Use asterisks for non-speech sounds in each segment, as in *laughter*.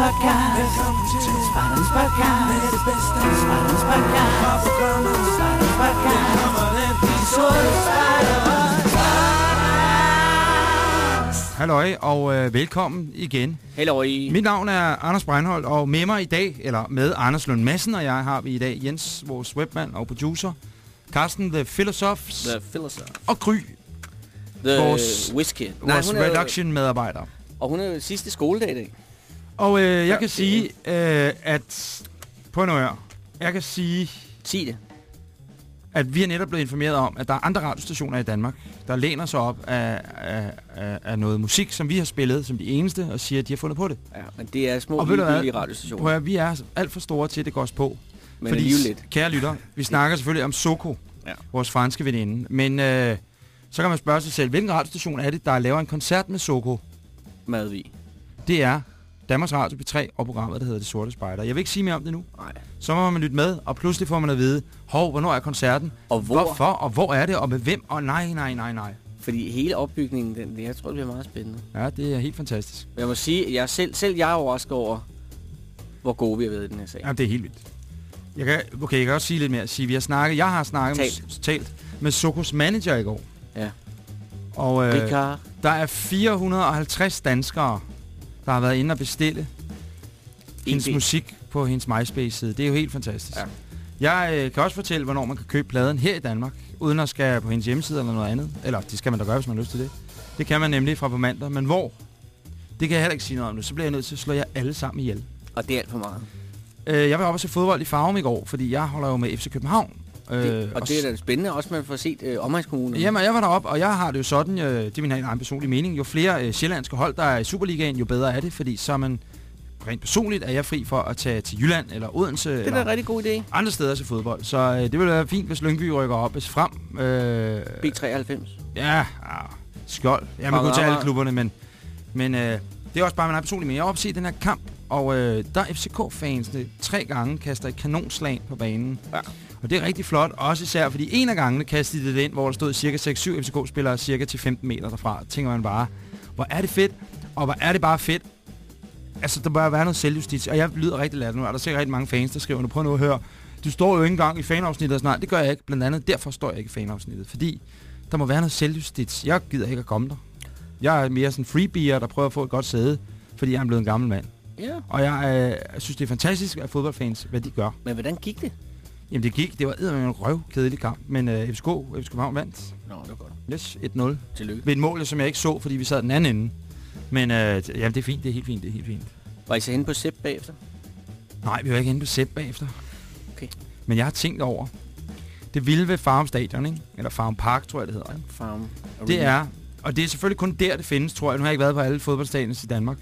podcast. Spejdernes podcast. Spejdernes podcast. Podcast. De sorte spejdere. Halløj, og øh, velkommen igen. Hello i Mit navn er Anders Breinholt, og med mig i dag, eller med Anders Lund Madsen og jeg, har vi i dag Jens, vores webmand og producer, Carsten The Philosophs, The Philosopher. og Gry, The Vores- Whisky. vores hun er, jo- reduction-medarbejder. Og hun er sidste skoledag i dag. Og øh, jeg Ja, kan sige, øh, at på en ør, jeg kan sige, Sig det. at vi er netop blevet informeret om, at der er andre radiostationer i Danmark, der læner sig op af, af, af, af noget musik, som vi har spillet som de eneste, og siger, at de har fundet på det. Ja, men det er små hvad? ligegyldige Prøv radiostationer. at, vi er alt for store til, at det går os på. Men alligevel lidt. kære lytter, vi snakker selvfølgelig om Soko, Ja. vores franske veninde. Men øh, så kan man spørge sig selv, hvilken radiostation er det, der laver en koncert med Soko? Madvig. Det er Danmarks Radio P3 og programmet, der hedder Det Sorte Spejder. Jeg vil ikke sige mere om det nu. Nej. Så må man lytte med, og pludselig får man at vide, hov, hvornår er koncerten? Og hvor? Hvorfor? Og hvor er det? Og med hvem? Og nej, nej, nej, nej. Fordi hele opbygningen, den, jeg tror, det bliver meget spændende. Ja, det er helt fantastisk. Jeg må sige, at jeg selv, selv jeg er overrasket over, hvor gode vi har været i den her sag. Ja, det er helt vildt. Jeg kan, okay, jeg kan også sige lidt mere. Sige, vi har snakket, jeg har snakket Talt. med, talt med Sokos manager i går. Ja. Og øh, Ricard. Der er 450 danskere, der har været inde og bestille hendes musik på hendes MySpace-side. Det er jo helt fantastisk. Ja. Jeg øh, kan også fortælle, hvornår man kan købe pladen her i Danmark, uden at skal på hendes hjemmeside eller noget andet. Eller det skal man da gøre, hvis man har lyst til det. Det kan man nemlig fra på mandag. Men hvor? Det kan jeg heller ikke sige noget om nu. Så bliver jeg nødt til at slå jer alle sammen ihjel. Og det er alt for meget. Øh, jeg var oppe og se fodbold i Farum i går, fordi jeg holder jo med FC København. Øh, Det, og det er da spændende også, man får set øh, omegnskommunerne. Jamen, jeg var deroppe, og jeg har det jo sådan, øh, det er min egen personlige mening, jo flere øh, sjællandske hold, der er i Superligaen, jo bedre er det, fordi så er man rent personligt, er jeg fri for at tage til Jylland eller Odense det er eller en rigtig god idé. andre steder til fodbold. Så øh, det vil være fint, hvis Lyngby rykker op hvis frem. Øh, B93. ja, ah, skjold. Ja, man kunne tage alle klubberne, men, men øh, det er også bare min egen personlige mening. Jeg har oppe set den her kamp, og øh, der er FCK-fansene tre gange kaster et kanonslag på banen. Ja. Og det er rigtig flot, også især fordi en af gangene kastede de det ind, hvor der stod cirka 6-7 FCK-spillere cirka til 15 meter derfra. Tænker man bare, hvor er det fedt, og hvor er det bare fedt. Altså, der bør være noget selvjustits, og jeg lyder rigtig latterlig nu, og der er sikkert rigtig mange fans, der skriver, nu prøv nu at høre, du står jo ikke engang i fanafsnittet sådan noget. Det gør jeg ikke, blandt andet derfor står jeg ikke i fanafsnittet, fordi der må være noget selvjustits. Jeg gider ikke at komme der. Jeg er mere sådan en freebier, der prøver at få et godt sæde, fordi jeg er blevet en gammel mand. Ja. Og jeg øh, synes, det er fantastisk, at fodboldfans, hvad de gør. Men hvordan gik det? Jamen det gik, det var eddermame en røvkedelig kamp, men øh, FCK, FCK København vandt. Nå, det var godt. Yes, 1-0. Tillykke. Ved et mål, som jeg ikke så, fordi vi sad den anden ende. Men øh, jamen, det er fint, det er helt fint, det er helt fint. Var I så henne på Sepp bagefter? Nej, vi var ikke inde på sæt bagefter. Okay. Men jeg har tænkt over, det vilde ved Farm Stadion, ikke? eller Farm Park, tror jeg det hedder. Ikke? Farm. Det er, og det er selvfølgelig kun der, det findes, tror jeg. Nu har jeg ikke været på alle fodboldstadions i Danmark.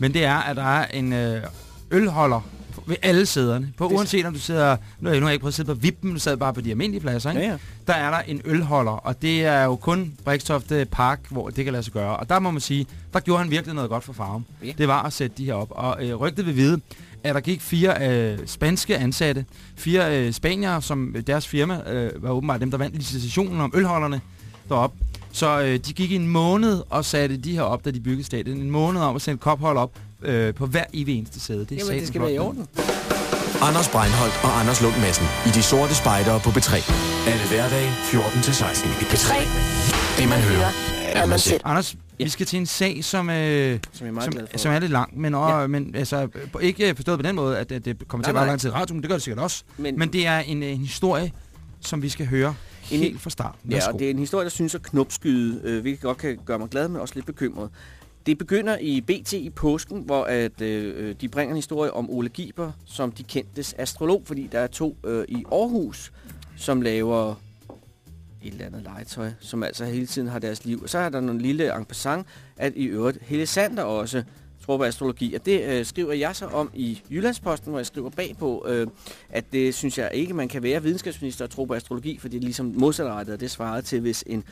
Men det er, at der er en øh, ølholder ved alle sæderne. På uanset om du sidder... Nu har jeg, nu har jeg ikke prøvet at sidde på vippen, du sad bare på de almindelige pladser, ikke? Ja, ja. der er der en ølholder, og det er jo kun Brikstofte Park, hvor det kan lade sig gøre. Og der må man sige, der gjorde han virkelig noget godt for farven. Ja. Det var at sætte de her op. Og øh, rygtet vil vide, at der gik fire øh, spanske ansatte, fire øh, spaniere, som deres firma øh, var åbenbart dem, der vandt licitationen om ølholderne derop. Så øh, de gik en måned og satte de her op, da de byggede stadion. En måned om at sende kophold op øh, på hver evig eneste sæde. Det er Jamen, det skal være i orden. Anders Breinholt og Anders Lund Madsen i De Sorte Spejdere på B3. Alle hverdage 14-16. P3. Det man hører, er man selv. Anders, Ja. vi skal til en sag, som... Øh, Som jeg er meget som, glad for. som er lidt lang, men, og, ja. men altså, øh, ikke forstået på den måde, at, at det kommer til Nej, at være lang tid i radioen, det gør det sikkert også. Men, Men det er en, en historie, som vi skal høre En- helt fra start. Ja, og det er en historie, der synes at knopskyde, øh, hvilket godt kan gøre mig glad, men også lidt bekymret. Det begynder i BT i påsken, hvor at, øh, de bringer en historie om Ole Giber, som de kendtes astrolog, fordi der er to øh, i Aarhus, som laver et eller andet legetøj, som altså hele tiden har deres liv. Og så er der nogle lille en passant, at i øvrigt Helle Sander også astrologi. Og det øh, skriver jeg så om i Jyllandsposten, hvor jeg skriver bagpå, øh, at det synes jeg ikke, man kan være videnskabsminister og tro på astrologi, for det er ligesom modsatrettet, og det svarede til, hvis en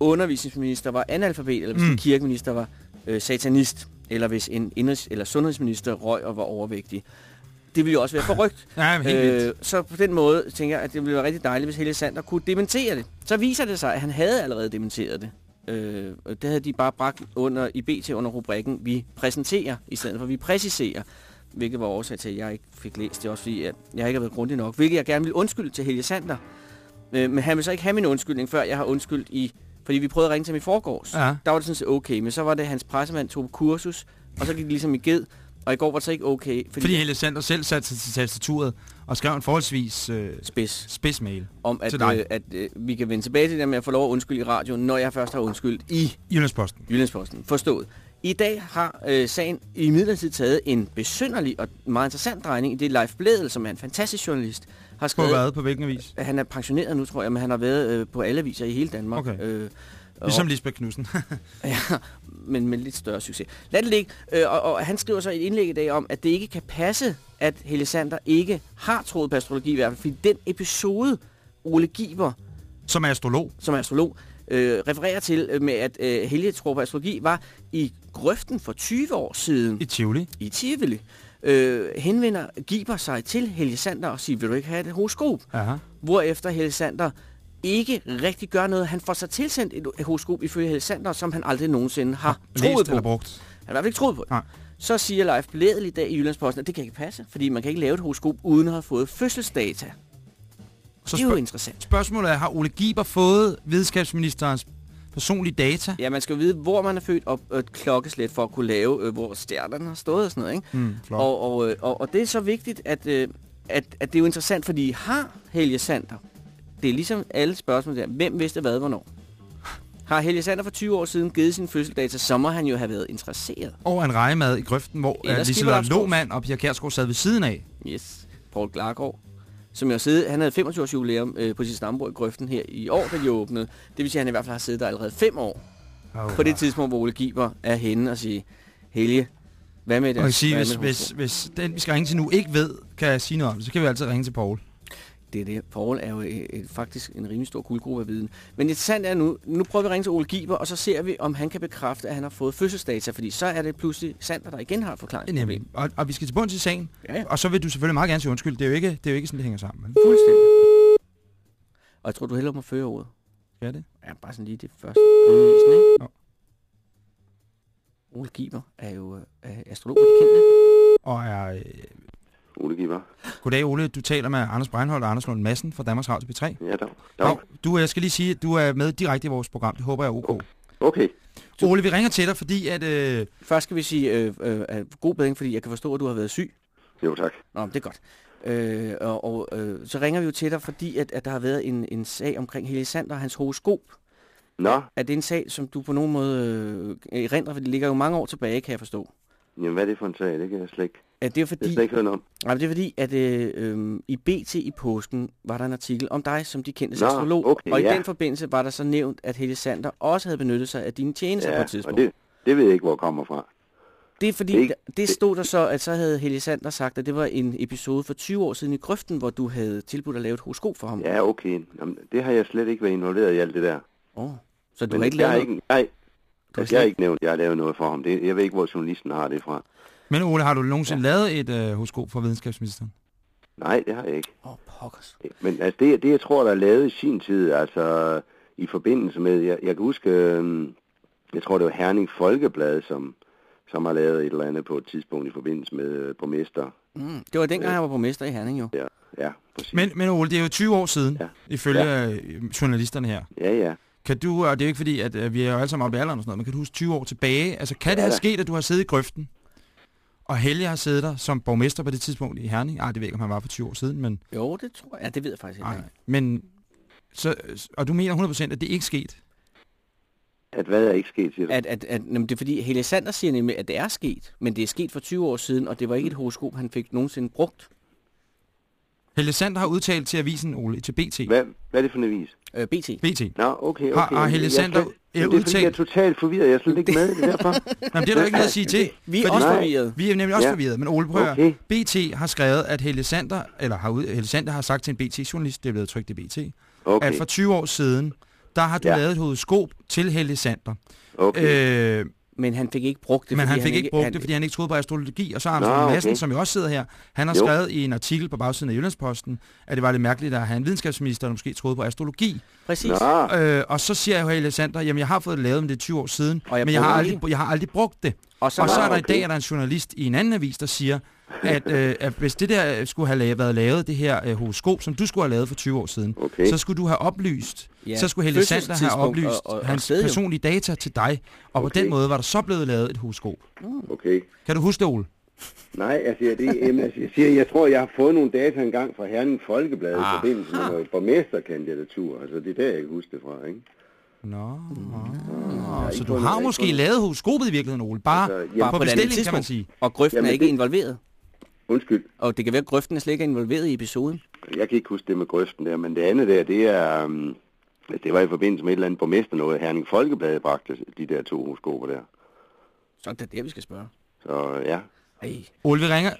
undervisningsminister var analfabet, eller hvis Mm. en kirkeminister var øh, satanist, eller hvis en indrigs- eller sundhedsminister røg og var overvægtig. Det ville jo også være *laughs* forrygt. Ja, øh, Øh, så på den måde tænker jeg, at det ville være rigtig dejligt, hvis Helge Sander kunne dementere det. Så viser det sig, at han havde allerede dementeret det Øh, det havde de bare bragt under, i BT under rubrikken, vi præsenterer, i stedet for vi præciserer. Hvilket var årsag til, at jeg ikke fik læst det, også fordi at jeg ikke har været grundig nok. Hvilket jeg gerne vil undskylde til Helge Sander. Øh, men han vil så ikke have min undskyldning, før jeg har undskyldt i... Fordi vi prøvede at ringe til ham i forgårs. Ja. Der var det sådan set okay, men så var det, hans pressemand tog på kursus, og så gik det ligesom i ged. Og i går var det så ikke okay, fordi, Fordi Helle Sander selv satte sig til tastaturet og skrev en forholdsvis øh, spids spidsmail om, at, Til dig. øh, at øh, vi kan vende tilbage til det med at få lov at undskylde i radioen, når jeg først har undskyldt i Jyllandsposten. Jyllandsposten. Forstået. I dag har øh, sagen i midlertid taget en besynderlig og meget interessant drejning i det Leif Bledel, som er en fantastisk journalist, har På skrevet... hvad? På hvilken avis? Han er pensioneret nu, tror jeg, men han har været øh, på alle aviser i hele Danmark. Okay. Øh, Ligesom Lisbeth Knudsen. *laughs* *laughs* Ja, men med lidt større succes. Lad det ligge. Øh, og, og han skriver så et indlæg i dag om, at det ikke kan passe, at Helle Sander ikke har troet på astrologi i hvert fald. Fordi den episode, Ole Giber, Som astrolog. som astrolog, øh, refererer til øh, med, at øh, Helge tror på astrologi, var i grøften for 20 år siden I Tivoli. i Tivoli. Øh, henvender Giber sig til Helge Sander og siger, vil du ikke have et horoskop? Aha. Hvorefter Helge Sander ikke rigtig gør noget. Han får sig tilsendt et horoskop ifølge Helge Sander, som han aldrig nogensinde har troet Læst på. eller brugt. Han har i hvert fald ikke troet på. Nej. Så siger Leif Bledel i dag i Jyllandsposten, at det kan ikke passe, fordi man kan ikke lave et horoskop uden at have fået fødselsdata. Så det er jo interessant. spørgsmålet er, har Ole Giber fået videnskabsministerens personlige data? Ja, man skal jo vide, hvor man er født, og et klokkeslæt for at kunne lave, øh, hvor stjernerne har stået og sådan noget. Ikke? Mm. Og, og, øh, og, og det er så vigtigt, at, øh, at, at det er jo interessant, fordi har Helge Sander, det er ligesom alle spørgsmål der, hvem vidste hvad, hvornår? Har Helge Sander for 20 år siden givet sin fødselsdata, så må han jo have været interesseret. Og en rejemad i grøften, hvor uh, Skipper Liselotte. Lohmann og Pia Kjærsgaard sad ved siden af. Yes, Paul Glargaard. Som jo har siddet, han havde 25 års jubilæum øh, på sit stambord i grøften her i år, da de åbnede. Det vil sige, at han i hvert fald har siddet der allerede fem år. Oh, På det tidspunkt, hvor Ole Giber er henne og siger, Helge, hvad med det? Og jeg kan sige, hvis, hvis, horoskop?" hvis den, vi skal ringe til nu, ikke ved, kan jeg sige noget om det, så kan vi altid ringe til Paul. Det er det. Paul er jo et, et, faktisk en rimelig stor guldgruppe af viden. Men interessant er nu, nu prøver vi at ringe til Ole Giber, og så ser vi, om han kan bekræfte, at han har fået fødselsdata, fordi så er det pludselig sandt, at der igen har et forklaringsproblem. Nemlig. Og, og vi skal til bunds i sagen. Ja, ja. Og så vil du selvfølgelig meget gerne sige undskyld. Det er jo ikke, det er jo ikke sådan, det hænger sammen. Men Fuldstændig. Og jeg tror, du hellere må føre ordet. er det? Ja, bare sådan lige det første. Grundvisen, ikke? Jo. Ole Giber er jo øh, astrolog, og de kendte. Og er... Øh, Ole Giver. goddag Ole, du taler med Anders Breinholt og Anders Lund Madsen fra Danmarks Radio P3. Ja, dog. Nå, dog. du, jeg skal lige sige, at du er med direkte i vores program. Det håber jeg er ok. Okay. Ole, vi ringer til dig, fordi at... Øh, Først skal vi sige øh, øh, at god bedring, fordi jeg kan forstå, at du har været syg. Jo, tak. Nå, det er godt. Øh, og og øh, så ringer vi jo til dig, fordi at, at der har været en, en sag omkring Helge Sander og hans horoskop. Nå, Er det en sag, som du på nogen måde øh, erindrer, for det ligger jo mange år tilbage, kan jeg forstå. Jamen hvad er det for en sag? Det kan jeg slet ikke, Er det er jo det er fordi, slet ikke om. nej, det er fordi at øh, øh, i BT i påsken var der en artikel om dig, som de kendte Nå, astrolog. okay, og i ja. den forbindelse var der så nævnt, at Helge Sander også havde benyttet sig af dine tjenester på Ja, et og tidspunkt. det, det ved jeg ikke, hvor det kommer fra. Det er fordi, Det ikke- det stod der så, at så havde Helge Sander sagt, at det var en episode for 20 år siden i Grøften, hvor du havde tilbudt at lave et horoskop for ham. Ja, okay. Jamen, det har jeg slet ikke været involveret i alt det der. Oh. Så du Men har ikke jeg lavet har noget? ikke, nej, Altså, jeg har ikke nævnt, at jeg har lavet noget for ham. Det, jeg ved ikke, hvor journalisten har det fra. men Ole, har du nogensinde ja. lavet et øh, horoskop for videnskabsministeren? Nej, det har jeg ikke. Åh, oh, pokkers. Men altså, det, det jeg tror, der er lavet i sin tid, altså i forbindelse med, jeg, jeg kan huske, øhm, jeg tror, det var Herning Folkeblad, som, som har lavet et eller andet på et tidspunkt i forbindelse med øh, borgmester. Mm, det var dengang, jeg var borgmester i Herning jo. Ja, ja, præcis. Men, men Ole, det er jo 20 år siden, ja. Ja. ifølge ja. journalisterne her. Ja, ja. Kan du, og det er jo ikke fordi, at øh, vi er jo alle sammen oppe i alderen og sådan noget, men kan du huske 20 år tilbage? Altså, kan det have sket, at du har siddet i grøften, og Helge har siddet der som borgmester på det tidspunkt i Herning? Ej, det ved jeg ikke, om han var for 20 år siden, men... Jo, det tror jeg. Ja, det ved jeg faktisk ikke. Nej. Men, så, og du mener 100% at det ikke er sket? At hvad er ikke sket, siger du? At, at, at, jamen, det er fordi, Helge Sander siger nemlig, at det er sket, men det er sket for 20 år siden, og det var ikke et horoskop, han fik nogensinde brugt. Helge Sander har udtalt til avisen, Ole, til BT. Hvad, hvad er det for en avis? Øh, BT. BT. Nå, okay, okay. Har- har Helge Jeg er Sander slet- er Jamen, det er fordi, jeg er udtalt- totalt forvirret. Jeg er slet ikke med, det er derfor. *laughs* Jamen, det er der jo ikke noget at sige til. Vi er fordi- også forvirret. Vi er nemlig også ja. Forvirret, men Ole, prøv Okay. BT har skrevet, at Helge Sander, eller har ud, Helge Sander har sagt til en BT-journalist, det er blevet trykt i BT, Okay, at for 20 år siden, der har du ja. Lavet et horoskop til Helge Sander. okay. Øh, Men han fik ikke brugt det. Men han fik ikke brugt han, det, fordi han ikke troede på astrologi. Og så har Nå, Madsen, okay. som jo også sidder her, han har Jo. skrevet i en artikel på bagsiden af Jyllandsposten, at det var lidt mærkeligt at have en videnskabsminister, der måske troede på astrologi. Præcis. Nå, Øh, og så siger jeg jo, hey, Alexander, jamen jeg har fået det lavet, men det er 20 år siden, Og jeg men jeg har, aldrig, jeg har aldrig brugt det. Og så, Og så er der i okay. dag er der en journalist i en anden avis, der siger, at, øh, at hvis det der skulle have lavet, været lavet, det her øh, horoskop, som du skulle have lavet for 20 år siden, okay. så skulle du have oplyst, Ja, så skulle Helle Sander have oplyst og- og- og hans jo. personlige data til dig, og på Okay. den måde var der så blevet lavet et horoskop. Okay. Kan du huske det, Ole? Nej, altså, jeg, det, jamen, altså, jeg siger, jeg tror, jeg har fået nogle data engang fra Herning Folkeblad i Ah. forbindelse med noget borgmesterkandidatur. Altså, det er der, jeg kan huske det fra, ikke? Nå, Ja, så ikke du har måske lavet horoskopet i virkeligheden, Ole. Bare, Altså, altså, ja, bare på på bestilling, kan man sige. Og grøften Jamen, er ikke det- involveret. Undskyld, Og det kan være, at grøften slet ikke er involveret i episoden. jeg kan ikke huske det med grøften der, men det andet der, det er... Um, det var i forbindelse med et eller andet borgmester noget. Herning Folkeblad bragte de der to horoskoper der. Så det er det, vi skal spørge. Så ja, Ej, Ole, vi ringer.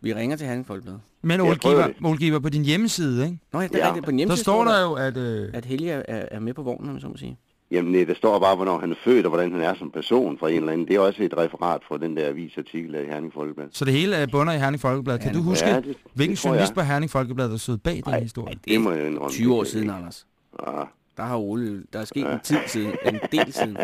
vi ringer til Herning Folkeblad. Men Ole giver, Ole giver på din hjemmeside, ikke? Nå ja, det er Ja. rigtigt. På Der hjemmeside står der jo, at... Øh, at Helge er, er med på vognen, om så må sige. Jamen, nej, der står bare, hvornår han er født, og hvordan han er som person fra en eller anden. Det er også et referat fra den der avisartikel af Herning Folkeblad. så det hele er bunder i Herning Folkeblad. Kan Ja, du huske, ja, det- det hvilken tror journalist på Herning Folkeblad, der stod bag den Ej, historie? Det må jeg indrømme. 20 år det siden, Anders. Ah, Der har Ole, der er sket en tid siden, en del siden.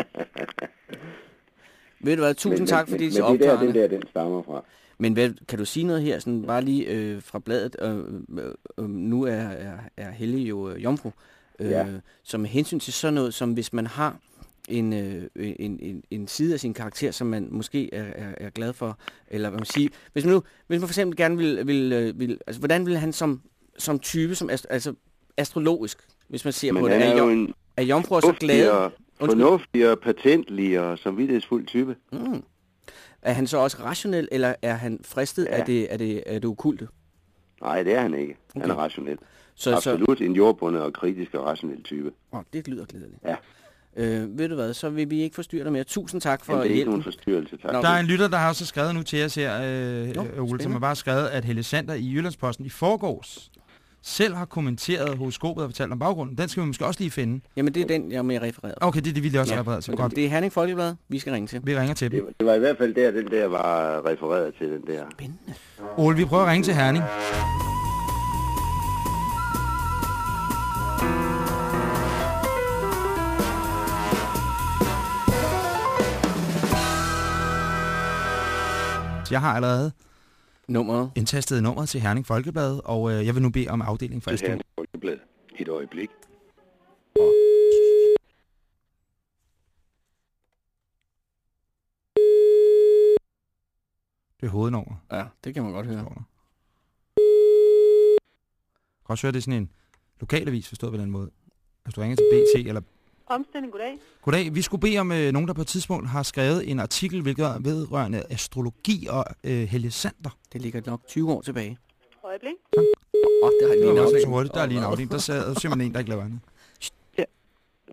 Ved du hvad, tusind men, tak men, for dit men, men det der, den der, den stammer fra. Men hvad, kan du sige noget her, sådan bare lige øh, fra bladet, øh, øh, øh, nu er, er, er Helle jo øh, jomfru, øh, Ja. som med hensyn til sådan noget, som hvis man har en, øh, en, en, en side af sin karakter, som man måske er, er, er glad for, eller hvad man siger, hvis man nu, hvis man for eksempel gerne vil, vil, øh, vil altså hvordan vil han som, som type, som ast, altså astrologisk, hvis man ser Men på det, han er, er jo en er jomfruer så glade? og, Undskyld. fornuftig og patentlig og samvittighedsfuld type. Mm. Er han så også rationel, eller er han fristet Ja. af, det, af, det, af det okulte? Nej, det er han ikke. Han Okay. er rationel. Så, Absolut en jordbundet og kritisk og rationel type. Så, åh, det lyder glædeligt. Ja. Øh, ved du hvad, så vil vi ikke forstyrre dig mere. Tusind tak for Men det er ikke hjælpen. nogen forstyrrelse, tak. Nå, Der er en lytter, der har også skrevet nu til os her, øh, Nå, Ole, som har bare skrevet, at Helle Sander i Jyllandsposten i forgårs selv har kommenteret horoskopet og fortalt om baggrunden. Den skal vi måske også lige finde. Jamen, det er den, jeg med refereret. Okay, det er det, vi lige også Ja, refereret til. Godt. Det er Herning Folkeblad, vi skal ringe til. Vi ringer til Det, dem. var- det var i hvert fald der, den der var refereret til, den der. Spændende. Ole, vi prøver at ringe til Herning. Jeg har allerede Nummeret. indtastet nummeret til Herning Folkeblad, og øh, jeg vil nu bede om afdeling for Det her Astro. er Folkeblad. Et øjeblik. Det er hovednummer. Ja, det kan man godt høre. står der. Jeg kan også høre, det er sådan en lokalavis, forstået på den måde. Hvis du ringer til BT, eller... Omstilling, goddag. Goddag, vi skulle bede om øh, nogen, der på et tidspunkt har skrevet en artikel, hvilket er vedrørende astrologi og øh, Helge Sander. Det ligger nok 20 år tilbage. Øjeblik. Åh, oh, det har Det lige en så afdeling. hurtigt. Der er lige en afdeling. Der sidder simpelthen en, der ikke laver andet.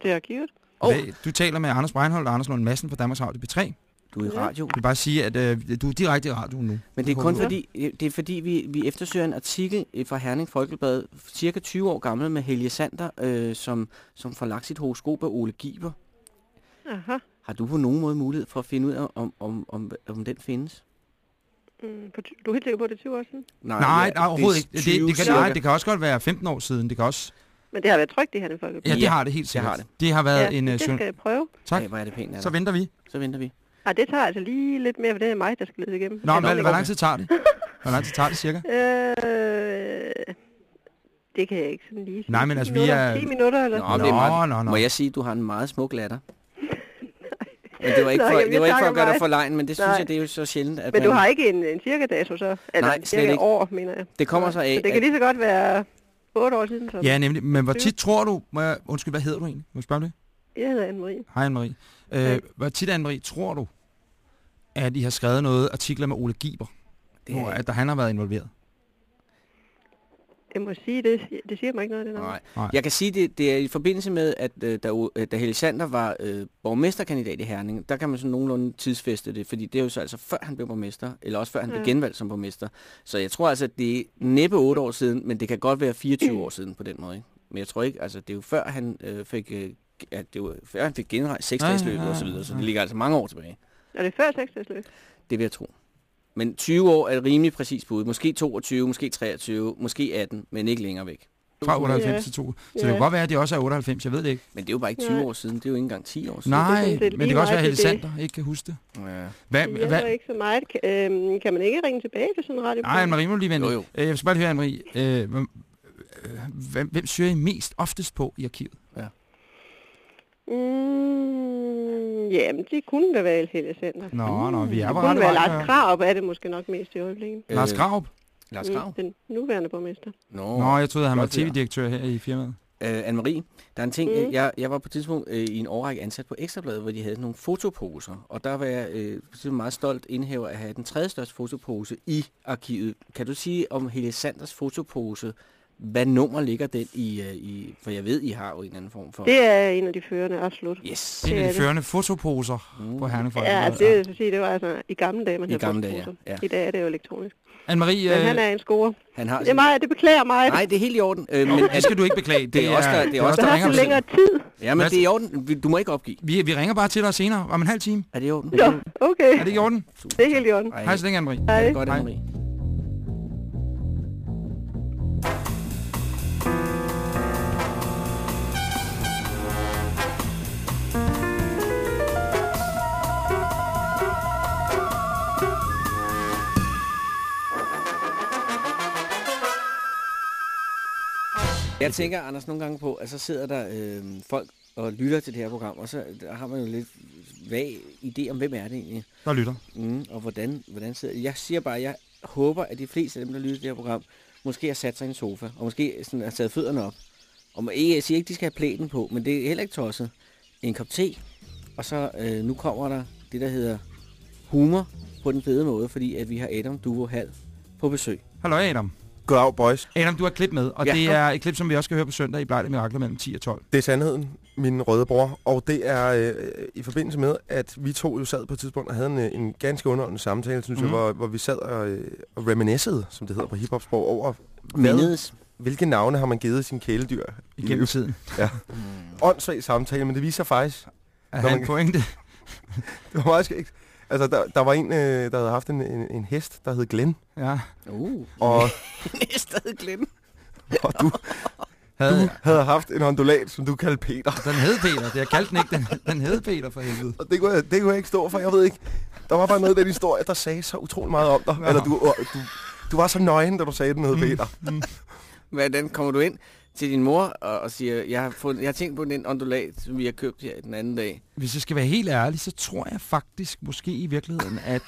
Det er arkivet. Goddag, Du taler med Anders Breinholt og Anders Lund Madsen fra Danmarks Radio B3. Du er i radio. Jeg vil bare sige, at øh, du er direkte i radioen nu. Men det er kun fordi, det er fordi vi, vi eftersøger en artikel øh, fra Herning Folkeblad, cirka 20 år gammel, med Helge Sander, øh, som, som får lagt sit horoskop af Ole Giber. Aha. Har du på nogen måde mulighed for at finde ud af, om, om, om, om den findes? Mm, du er helt sikker på, at det er 20 år siden? Nej, nej, overhovedet ikke. Det, det, det, kan, nej, det kan også godt være 15 år siden. Det kan også... Men det har været trygt, det her, den folk. Ja, det Ja, har det helt det sikkert. har det. det har været ja, en... det øh, skal jeg prøve. Tak. Ej, hvor er det pænt af Så venter vi. Så venter vi. Ej, det tager altså lige lidt mere, for det er mig, der skal lede igennem. Nå, men kan hvor lang tid tager det? Hvor lang tid tager det cirka? *laughs* Øh, det kan jeg ikke sådan lige sige. Nej, men 10 altså, vi minutter, er- 10 minutter, eller? Nå, Nå, det er meget, nå, nå. Må jeg sige, at du har en meget smuk latter? *laughs* Men det var ikke Nå, for, jamen, det var ikke for at gøre dig for lejen, men det synes Nej. jeg, det er jo så sjældent, at Men du man, har ikke en, en cirka dato så? Eller Nej, cirka ikke. år, mener jeg. Det kommer så af, Så det kan at- lige så godt være 8 år siden. Som Ja, nemlig. Men hvor tit tror du... Må jeg, undskyld, hvad hedder du egentlig? Må jeg spørge om det? Jeg hedder Anne-Marie. Hej, Anne-Marie. Øh, Hej. hvor tit, Anne-Marie, tror du, at I har skrevet noget artikler med Ole Giber, Det hvor at der, han har været involveret? Jeg må sige, det, det siger mig ikke noget, det nej. Nej. Jeg kan sige, det, det er i forbindelse med, at øh, da, øh, da Helle Sander var øh, borgmesterkandidat i Herning, der kan man sådan nogenlunde tidsfeste det, fordi det er jo så altså før han blev borgmester, eller også før han blev Ja. genvalgt som borgmester. Så jeg tror altså, at det er næppe 8 år siden, men det kan godt være 24 år siden på den måde. Ikke? Men jeg tror ikke, altså det er jo før han øh, fik øh, at det var før han fik genrejst Ja, seksdagsløbet ja, og så videre, så ja. det ligger altså mange år tilbage. Er det før seksdagsløb? Det vil jeg tro. Men 20 år er et rimelig præcis bud. Måske 22, måske 23, måske 18, men ikke længere væk. Fra 98 Ja. til 2. Så det Ja. kan godt være, at det også er 98. Jeg ved det ikke. Men det er jo bare ikke 20 Nej. år siden. Det er jo ikke engang 10 år siden. Nej, sådan set men det kan også være, at Helle det. Sander ikke kan huske det. Ja. Hvad, Jeg hvad, ved ikke så meget. Kan, øhm, kan man ikke ringe tilbage til sådan en radio? Nej, Anne-Marie, må du lige vente. Jo, jo. Øh, Jeg skal bare lige høre, Anne-Marie. Øh, hvem, øh, hvem, hvem søger I mest oftest på i arkivet? Mm, jamen, det kunne da være Helle Center. Nå, nå, vi er Det på kunne rette være vej. Lars Krarup, er det måske nok mest i øjeblikket. Lars Grav? Lars Grav? Mm, den nuværende borgmester. Nå, Nå, jeg troede, han var tv-direktør her i firmaet. Øh, Anne-Marie, der er en ting, Mm. mm. jeg, jeg var på et tidspunkt øh, i en årrække ansat på Ekstrabladet, hvor de havde nogle fotoposer, og der var jeg øh, meget stolt indhæver at have den tredje største fotopose i arkivet. Kan du sige om Helle Sanders fotopose, hvad nummer ligger den i, øh, i, for jeg ved, I har jo en eller anden form for... Det er en af de førende, absolut. Yes, En Det af er de det. førende fotoposer Mm. på Herning Ja, altså, det vil sige, det var altså i gamle dage, man I havde gamle dage, ja. Ja. I dag er det jo elektronisk. Anne-Marie, Men han øh, er en score. han har... Det, er meget, det beklager mig. Nej, det er helt i orden, øh, men det skal du ikke beklage. Det er os, der- det er det der har ringer. haft længere tid. Ja, men det er i orden. Du må ikke opgive. Vi, vi ringer bare til dig senere om en halv time. Er det i orden? Jo, okay. Er det i orden? Det er helt i orden. Ej, Hej så længe, Anne-Marie. det er Hej. godt. Anne-Marie. Jeg tænker, Anders, nogle gange på, at så sidder der øh, folk og lytter til det her program, og så der har man jo lidt vag idé om, hvem er det egentlig, Der lytter. mm, og hvordan, hvordan sidder Jeg siger bare, jeg håber, at de fleste af dem, der lytter til det her program, måske har sat sig i en sofa, og måske sådan har taget fødderne op. Og ikke, jeg siger ikke, de skal have plæten på, men det er heller ikke tosset. En kop te, og så øh, nu kommer der det, der hedder humor på den fede måde, fordi at vi har Adam Duvo Hal på besøg. Hallo Adam. Goddag, boys. Adam, du har et klip med, og Ja. det er et klip, som vi også skal høre på søndag i Blejle Mirakler mellem 10 og 12. Det er sandheden, min røde bror. Og det er øh, i forbindelse med, at vi to jo sad på et tidspunkt og havde en, øh, en ganske underholdende samtale, synes Mhm. mm. jeg, hvor, hvor vi sad og, øh, og reminiscede, som det hedder på hiphop-sprog, over hvad, Mindedes. hvilke navne har man givet sine kæledyr. i Igennem løbet. tiden. *laughs* Åndssvag samtale, men det viser faktisk, Nå, han man- pointe? *laughs* det var meget skægt. Altså, der, der var en, øh, der havde haft en, en, en hest, der hed Glenn, Ja. Uh. og, Det er stadig glemt. og du, Havde, du havde haft en ondulat, som du kaldte Peter. den hed Peter. Det jeg kaldte den ikke. Den, den hed Peter for helvede. Og det kunne, jeg, det kunne jeg ikke stå for, jeg ved ikke. Der var bare noget i den historie, der sagde så utrolig meget om dig. Nå. Eller du, du, du var så nøgen, da du sagde, den hed Peter. Hvordan kommer du ind til din mor og, og siger, jeg har, fundet, jeg har tænkt på den ondulat, som vi har købt her den anden dag. Hvis jeg skal være helt ærlig, så tror jeg faktisk måske i virkeligheden, at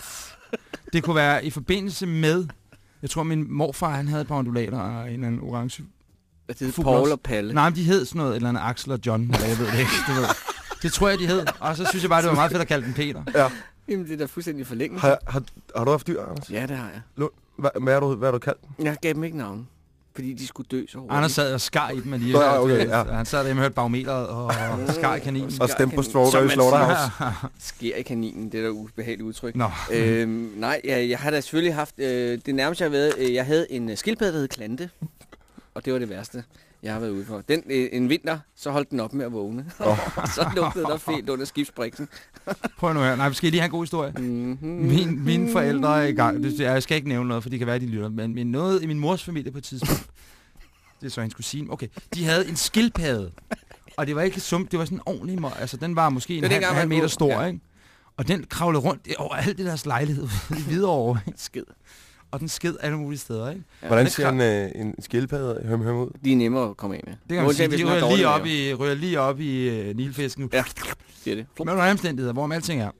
det kunne være i forbindelse med... Jeg tror, min morfar han havde et par undulater og en eller anden orange... Det hedder Fugl Paul og Palle. Nej, men de hed sådan noget, eller andet Axel og John, eller jeg ved det ikke. Du ved. Det tror jeg, de hed. Og så synes jeg bare, det var meget fedt at kalde den Peter. Jamen, det er da fuldstændig forlænget. Har, har, har du haft dyr, Anders? Ja, det har jeg. Lund, hvad, hvad, er du, hvad er du kaldt? Jeg gav dem ikke navn, fordi de skulle dø så hurtigt. Anders sad og skar i dem alligevel. Ja, okay, ja. Han sad derhjemme og hørte barometeret og *laughs* skar i kaninen. Og stemte på Strawberry Slaughterhouse. Sker i kaninen, det er da ubehageligt udtryk. Nå, øhm, nej, jeg, jeg har da selvfølgelig haft, øh, det nærmeste jeg har været, øh, jeg havde en øh, skildpadde, der hed Klante, og det var det værste, jeg har været ude for. Den, øh, en vinter, så holdt den op med at vågne, oh. *laughs* så lugtede der fint under skibsbriksen. prøv nu her. Nej, vi skal lige have en god historie. Mm-hmm. Min, mine forældre er i gang. Det, jeg skal ikke nævne noget, for de kan være, de lytter. Men, men noget i min mors familie på et tidspunkt, det er så hendes kusine, okay, de havde en skildpadde. Og det var ikke sum, det var sådan en ordentlig, altså den var måske en halv, halv meter stor, ja. ikke? Og den kravlede rundt over alt det deres lejlighed i Hvidovre? *laughs* Skid. Og den sked alle mulige steder, ikke? Hvordan det ser en, øh, en skildpadde høm høm ud? De er nemmere at komme af med. Det kan man sige, de rører lige, op i, rører lige op i uh, nilfisken. Ja, siger det. Men under omstændigheder, hvorom alting er,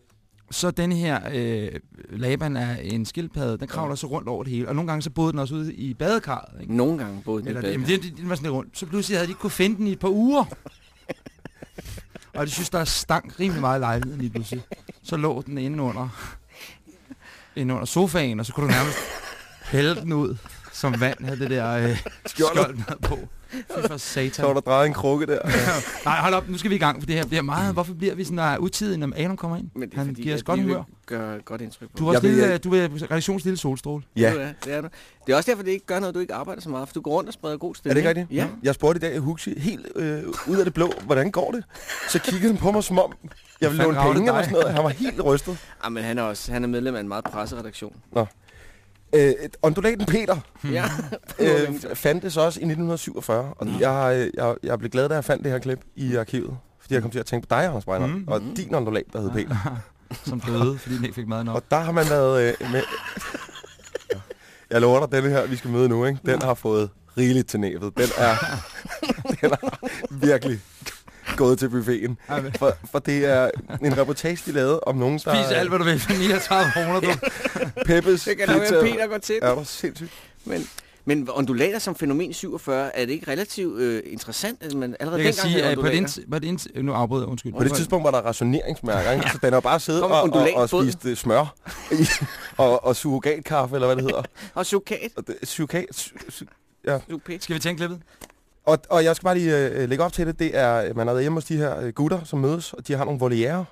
så den her øh, Laban er en skildpadde, den kravler så rundt over det hele. Og nogle gange så boede den også ude i badekarret. Ikke? Nogle gange både den Eller, i det, jamen, det, det, den var sådan lidt rundt. Så pludselig havde de ikke kunne finde den i et par uger. og de synes, der stank rimelig meget i lejligheden lige pludselig. Så lå den inde under, inde under sofaen, og så kunne du nærmest *laughs* hælde den ud. som vand havde det der øh, skjold med på. *laughs* Fy for satan. Så var der drejet en krukke der. *laughs* Nej, hold op, nu skal vi i gang, for det her bliver meget... Hvorfor bliver vi sådan der utidig, når Adam kommer ind? Men det er Han fordi, giver os godt humør. Gør godt indtryk på Du var, Jeg vil- stille, du er redaktions lille solstråle. Ja. Du er, det er du. Det er også derfor, det ikke gør noget, du ikke arbejder så meget, for du går rundt og spreder god Er stemning. det ikke rigtigt? Ja. Jeg spurgte i dag Huxi helt øh, ud af det blå, hvordan går det? Så kiggede han på mig som om, jeg ville låne penge eller sådan noget. Han var helt rystet. Ah, men han er også han er medlem af en meget presseredaktion. Øh, ondulaten Peter *laughs* ja. *laughs* øh, fandtes også i 1947, og jeg, øh, jeg, jeg blev glad, da jeg fandt det her klip i arkivet. Fordi jeg kom til at tænke på dig, Anders Breiner, Mm. og din ondulat, der hed Peter. *laughs* Som døde, fordi den ikke fik mad nok. Og der har man været øh, med... Jeg lover dig, denne her, vi skal møde nu, ikke? den har fået rigeligt til næbet. Den er, den er virkelig gået til buffeten. For, for det er en reportage, de lavede om nogen, der... Spis alt, hvad du vil for 39 kroner, du. *laughs* Peppes Det kan da være, Peter går til. Er du sindssygt? Men, men undulater som fænomen i 47, er det ikke relativt øh, interessant, at man allerede Jeg kan dengang sige, havde at på det, på det nu afbryder jeg, undskyld. På det tidspunkt var der rationeringsmærker, ikke? Så den har bare siddet Kom, og, og, og spist øh, smør i, og, og surrogatkaffe, eller hvad det hedder. Og chokat. Og det, surrogat, su, su, Chokat. Skal vi tænke klippet? Og, og jeg skal bare lige øh, lægge op til det. Det er, man har været hjemme hos de her øh, gutter, som mødes, og de har nogle voliere.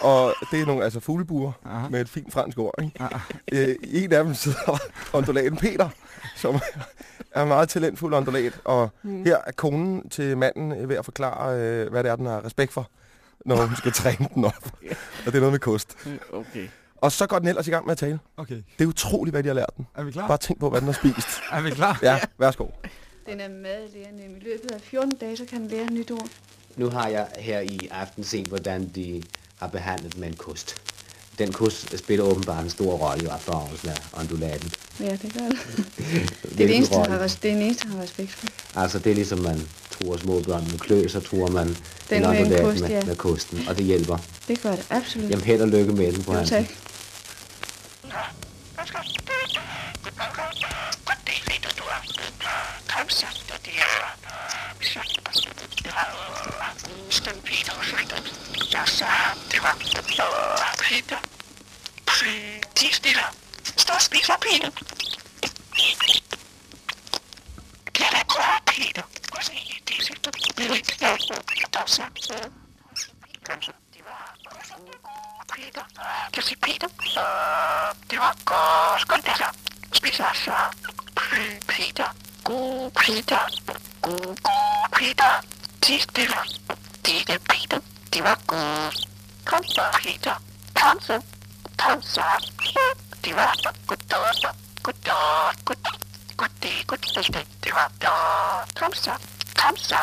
Og det er nogle altså fuglebuer Aha. med et fint fransk ord. Ikke? *laughs* Øh, I en af dem sidder *laughs* ondulaten Peter, som *laughs* er meget talentfuld ondulat. Og Mm. her er konen til manden øh, ved at forklare, øh, hvad det er, den har respekt for, når hun skal træne den op. Og det er noget med kost. Okay. Og så går den ellers i gang med at tale. Okay. Det er utroligt, hvad de har lært den. Er vi klar? Bare tænk på, hvad den har spist. Er vi klar? Ja, værsgo. Den er madlærende. I løbet af 14 dage, så kan den lære et nyt ord. Nu har jeg her i aften set, hvordan de har behandlet med en kost. Den kost spiller åbenbart en stor rolle i opdragelsen af ondulaten. Ja, det gør det. *laughs* Det er, det eneste, har, det er den eneste, der har respekt for. Altså det er ligesom man tror små børn med klø, så tror man Den en med en kost, med, ja. med kosten, og det hjælper. Det gør det absolut. Jamen held og lykke med den på jo, Я сам тебя Прида. Приди, Стира. Стас, Прида, Прида. Я такой Прида. Yo soy Pito. Te va a contestar. Pizza. Pita. Pita. Pita. Sistema. 지금 페이드 디바꾸 컨서 페이저 탄수. 탄수 디바꾸 꾸떠 꾸떠 꾸떠 꾸띠 꾸띠 디바꾸 탄수 탄수.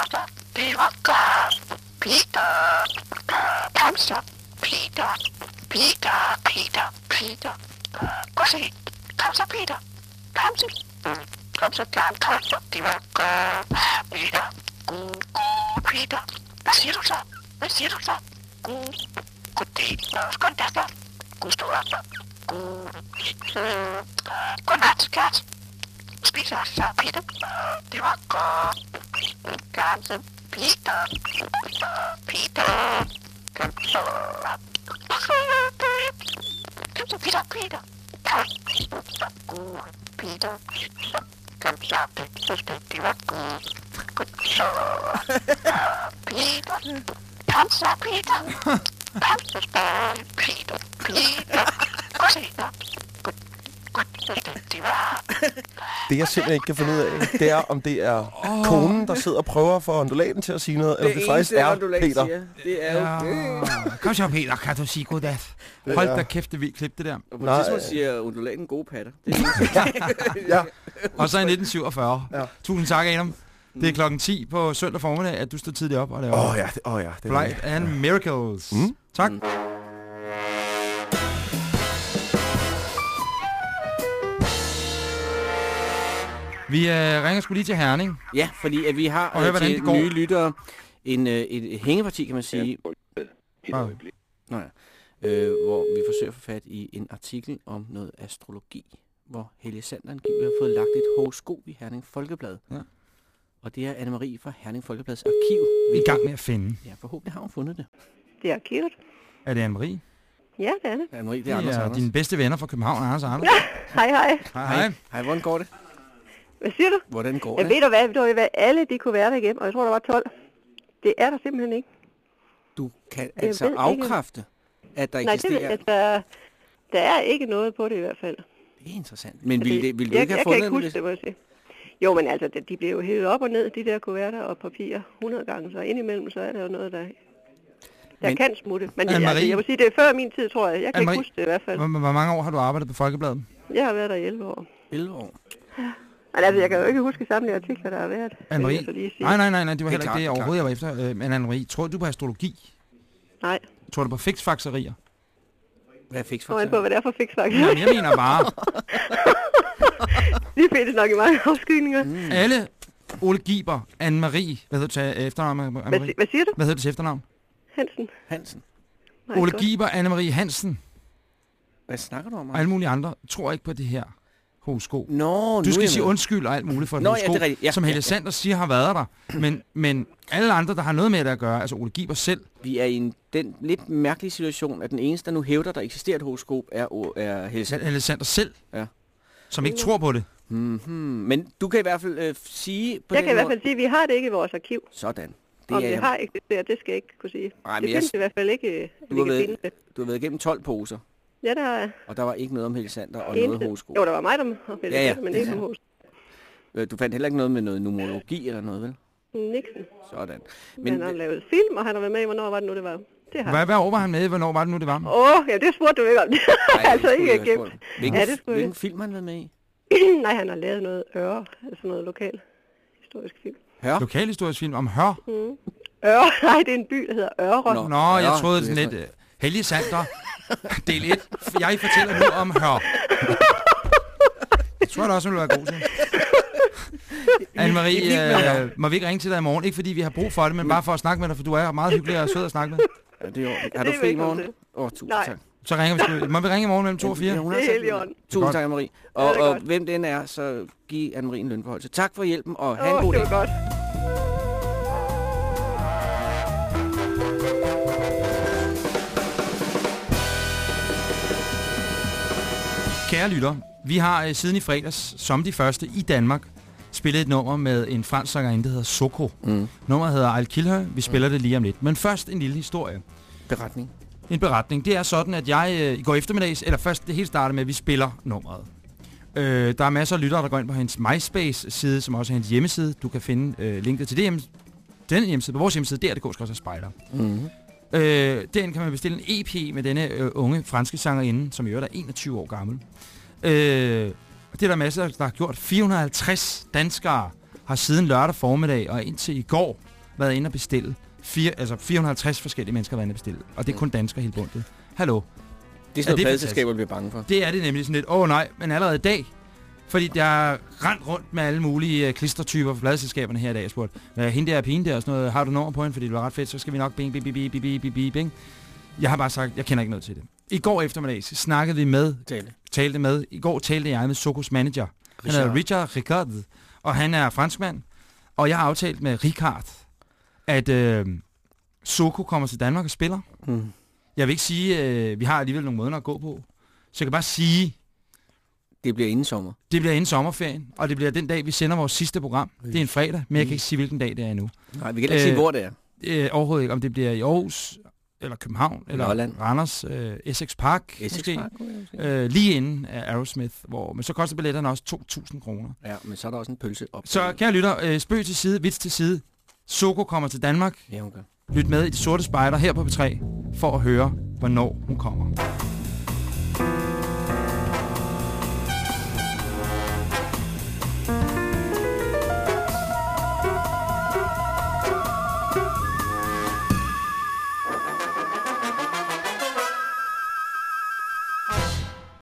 디바꾸 피터 탄수 피터 피터 피터 피터 꾸시 탄수 피터 탄수. 탄수 탄수. 디바꾸 피터 꾸꾸 피터 Asirusa, asirusa, ku, kuti, kontesta, kustuasa, ku, konats, kats, spisasa, pista, tivaka, kats, pista, pita, Pita, pita, pita, pita, pita, pita, pita, hans. *laughs* tak. Det jeg simpelthen ikke kan finde ud af, det er, om det er oh. konen, der sidder og prøver for ondulaten til at sige noget, eller om det faktisk er Peter. siger, det er jo... Ja. Kom så, Peter, kan du sige goddag? Hold da kæft, det vildt klip, det der. Og på Nej, et tidspunkt øh. siger undulaten gode patter. *laughs* Det er Ja, Og så i 1947. Ja. Tusind tak, Adam. Det er klokken 10 på søndag formiddag, at du står tidligt op og laver åh oh, ja, det, oh, ja. Det er Flight and Miracles. Mm. Tak. Mm. Vi øh, ringer sgu lige til Herning. Ja, fordi at vi har Og hør, øh, hvordan til det går. nye lyttere en, øh, et, hængeparti, kan man sige, Ah. Nå ja, øh, hvor vi forsøger at få fat i en artikel om noget astrologi, hvor Helge Sander angiveligt har fået lagt et horoskop i Herning Folkeblad. Ja. Og det er Anne-Marie fra Herning Folkeblads arkiv. Vi er i gang med at finde. Ja, forhåbentlig har hun fundet det. Det er arkivet. Er det Anne-Marie? Ja, det er det. Anne-Marie, det Det er Anders er Anders. dine bedste venner fra København, Anders og Anders. Hej, hej. Hej, hej. Hej, hvordan går det? Hvad siger du? Hvordan går Jeg det? ved du hvad, ved du hvad, alle de kunne være der igennem, og jeg tror, der var 12. Det er der simpelthen ikke. Du kan Jeg altså ved ikke. afkræfte, at der Nej, eksisterer... altså, der er ikke noget på det i hvert fald. Det er interessant. Men ville, det, ville du jeg, ikke have jeg fundet kan ikke det? huske det, må jeg sige. Jo, men altså, de- bliver jo hævet op og ned, de der kuverter og papirer, 100 gange, så indimellem, så er der jo noget, der, der Men- kan smutte. Men Anne-Marie- altså, jeg vil sige, det er før min tid, tror jeg. Jeg kan ikke huske det i hvert fald. Hvor, hvor mange år har du arbejdet på Folkebladet? Jeg har været der i 11 år. 11 år. Men altså, jeg kan jo ikke huske samtlige artikler, der har været. jeg Anne-Marie? sige. Nej, nej, nej, nej, det var er heller ikke det det overhovedet, jeg var efter. Øh, Men Anne-Marie, tror du på astrologi? Nej, Tror du på fiksfakserier? Hvad fik kommer an på, hvad det er for fix, faktisk. Jamen, jeg mener bare, *laughs* De findes nok i mange afskygninger. Mm. Alle Ole Giber, Anne-Marie, hvad hedder det til efternavn? Hvad, Anne-Marie? hvad siger du, Hvad hedder det til efternavn? Hansen? Hansen. Nej, Ole godt. Giber, Anne-Marie Hansen Hvad snakker du om? og alle mulige andre tror ikke på det her horoskop. Nå, Du skal sige undskyld og alt muligt for et Nå, ja, det er horoskop, rigtigt. Ja, som ja, Helle ja. Sander siger har været der. Men, men alle andre, der har noget med det at gøre, altså Ole Giber selv, Vi er i en, den lidt mærkelige situation, at den eneste, der nu hævder, der eksisterer et horoskop, er, er Helle Sand. Helle Sander selv, Ja. som ikke tror på det. Mm-hmm. Men du kan i hvert fald øh, sige... På Jeg kan i hvert fald sige, at vi har det ikke i vores arkiv. Sådan. Det Om er det har eksisteret, det skal jeg ikke kunne sige. Ej, men det jeg- findes i hvert fald ikke, at Du vi har, kan finde været, det. du har været igennem 12 poser, Ja, der er og der var ikke noget om Helle Sander og noget eneste. horoskop. Jo, der var mig, der har Ja, ja. men ikke som hos Øh, Du fandt heller ikke noget med noget numerologi eller noget, vel? Nixon. Sådan. Men han har lavet film, og han har været med i, hvornår var det nu, det var? Det har Hvad, hvad år var han med? Hvornår var det nu, det var? Åh, oh, ja, det spurgte du ikke om. Det *laughs* Ej, det altså ikke gemt. Hvilken, Ja, det skulle hvilken jeg. film har han været med i? *clears throat* Nej, han har lavet noget øre, altså noget lokal historisk film. Hør? Lokalhistorisk film om hør. Øre, *laughs* nej, det er en by, der hedder Øre. Nå. Nå, jeg troede det sådan lidt... Uh, Helge Sander, del 1. Jeg fortæller nu om hør. Jeg tror da også, hun vil være god til. Anne-Marie, øh, må vi ikke ringe til dig i morgen? Ikke fordi vi har brug for det, men bare for at snakke med dig, for du er meget hyggelig og sød at snakke med. Ja, det er har Det du fri i morgen? Åh, oh, tusind Nej. tak. Så ringer vi. sgu- Må vi ringe i morgen mellem 2 og 4? Ja, Det er helt i den. orden. Tusind tak, Marie. Ja, Og, det er og hvem den er, så giv Anne-Marie en lønforhold. Så tak for hjælpen, og have Åh, en god det dag. var godt. Kære lytter, vi har øh, siden i fredags, som de første i Danmark, spillet et nummer med en fransk sangerinde, der hedder Soko. Mm. Nummeret hedder I'll Kill Her. Vi spiller det lige om lidt. Men først en lille historie. Beretning. En beretning. Det er sådan, at jeg øh, i går eftermiddags, eller først det hele starter med, at vi spiller nummeret. Øh, der er masser af lyttere, der går ind på hendes MySpace-side, som også er hendes hjemmeside. Du kan finde øh, linket til det hjemme, den hjemmeside på vores hjemmeside, der.dk spider. Mm. Øh, den kan man bestille en EP med denne øh, unge franske sangerinde, som i øvrigt er 21 år gammel. Øh, det er der masser, der har gjort. 450 danskere har siden lørdag formiddag og indtil i går været inde og bestille. Fire, altså 450 forskellige mennesker har været inde og bestille. Og det er kun danskere helt bundet. Hallo. Det er sådan noget, er pladselskaberne bliver bange for. Det er det nemlig sådan lidt, åh oh, nej, men allerede i dag, fordi jeg har rundt med alle mulige øh, klistertyper fra pladselskaberne her i dag. Jeg spurgte, øh, hende der er pigen der og sådan noget, har du nummer på hende? Fordi det var ret fedt, så skal vi nok bing, bing, bing, bing, bing, bing, bing. Jeg har bare sagt, jeg kender ikke noget til det. I går eftermiddag snakkede vi med, Tale. talte med, i går talte jeg med Sokos manager. Richard. Han hedder Richard Ricard, og han er franskmand. Og jeg har aftalt med Ricard, at øh, Soko kommer til Danmark og spiller. Mm. Jeg vil ikke sige, øh, vi har alligevel nogle måneder at gå på. Så jeg kan bare sige, det bliver inden sommer. det bliver inden sommerferien, og det bliver den dag, vi sender vores sidste program. Det er en fredag, men jeg kan ikke sige, hvilken dag det er endnu. Nej, vi kan ikke sige, Øh, hvor det er. Øh, overhovedet ikke, om det bliver i Aarhus, eller København, eller Lolland. Randers, øh, Essex Park, Essex måske. Park, sige. Øh, lige inden af Aerosmith, hvor, men så koster billetterne også 2.000 kroner. Ja, men så er der også en pølse op. Så kære lytter, øh, spøg til side, vits til side. Soko kommer til Danmark. Ja, hun gør. Lyt med i De Sorte Spejder her på B3, for at høre, hvornår hun kommer.